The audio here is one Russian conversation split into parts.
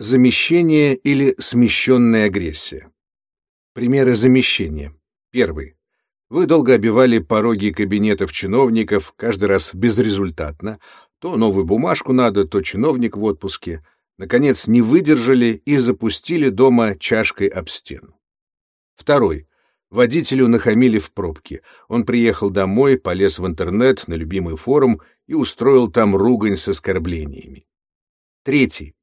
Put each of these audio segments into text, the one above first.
Замещение или смещенная агрессия. Примеры замещения. Первый. Вы долго обивали пороги кабинетов чиновников, каждый раз безрезультатно. То новую бумажку надо, то чиновник в отпуске. Наконец, не выдержали и запустили дома чашкой об стену. Второй. Водителю нахамили в пробке. Он приехал домой, полез в интернет, на любимый форум и устроил там ругань с оскорблениями. Третий.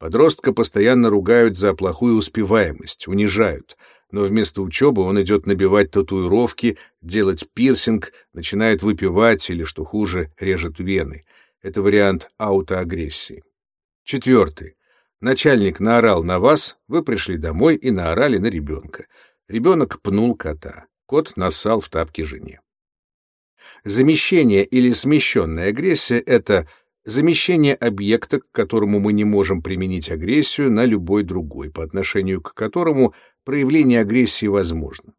Подростка постоянно ругают за плохую успеваемость, унижают, но вместо учебы он идет набивать татуировки, делать пирсинг, начинает выпивать или, что хуже, режет вены. Это вариант аутоагрессии. Четвертый. Начальник наорал на вас, вы пришли домой и наорали на ребенка. Ребенок пнул кота. Кот нассал в тапки жене. Замещение или смещенная агрессия — это замещение объекта, к которому мы не можем применить агрессию, на любой другой, по отношению к которому проявление агрессии возможно.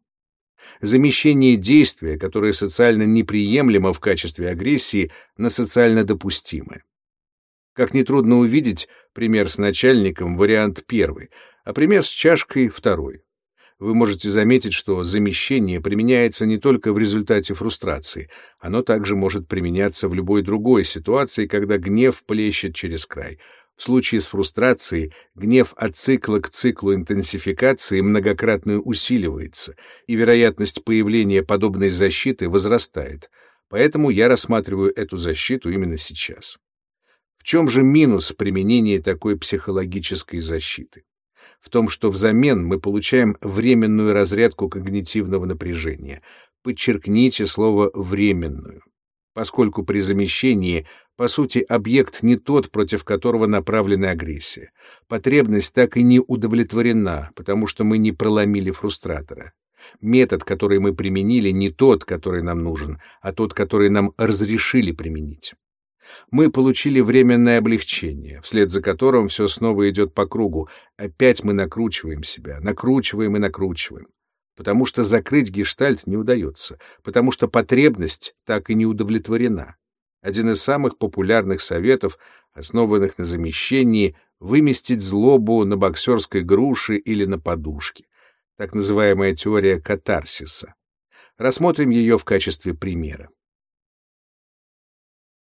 Замещение действия, которое социально неприемлемо в качестве агрессии, на социально допустимое. Как нетрудно увидеть, пример с начальником — вариант первый, а пример с чашкой — второй вы можете заметить, что замещение применяется не только в результате фрустрации, оно также может применяться в любой другой ситуации, когда гнев плещет через край. В случае с фрустрацией гнев от цикла к циклу интенсификации многократно усиливается, и вероятность появления подобной защиты возрастает. Поэтому я рассматриваю эту защиту именно сейчас. В чем же минус применения такой психологической защиты? В том, что взамен мы получаем временную разрядку когнитивного напряжения. Подчеркните слово «временную». Поскольку при замещении, по сути, объект не тот, против которого направлена агрессия. Потребность так и не удовлетворена, потому что мы не проломили фрустратора. Метод, который мы применили, не тот, который нам нужен, а тот, который нам разрешили применить мы получили временное облегчение, вслед за которым все снова идет по кругу. Опять мы накручиваем себя, накручиваем и накручиваем. Потому что закрыть гештальт не удается, потому что потребность так и не удовлетворена. Один из самых популярных советов, основанных на замещении, выместить злобу на боксерской груши или на подушке. Так называемая теория катарсиса. Рассмотрим ее в качестве примера.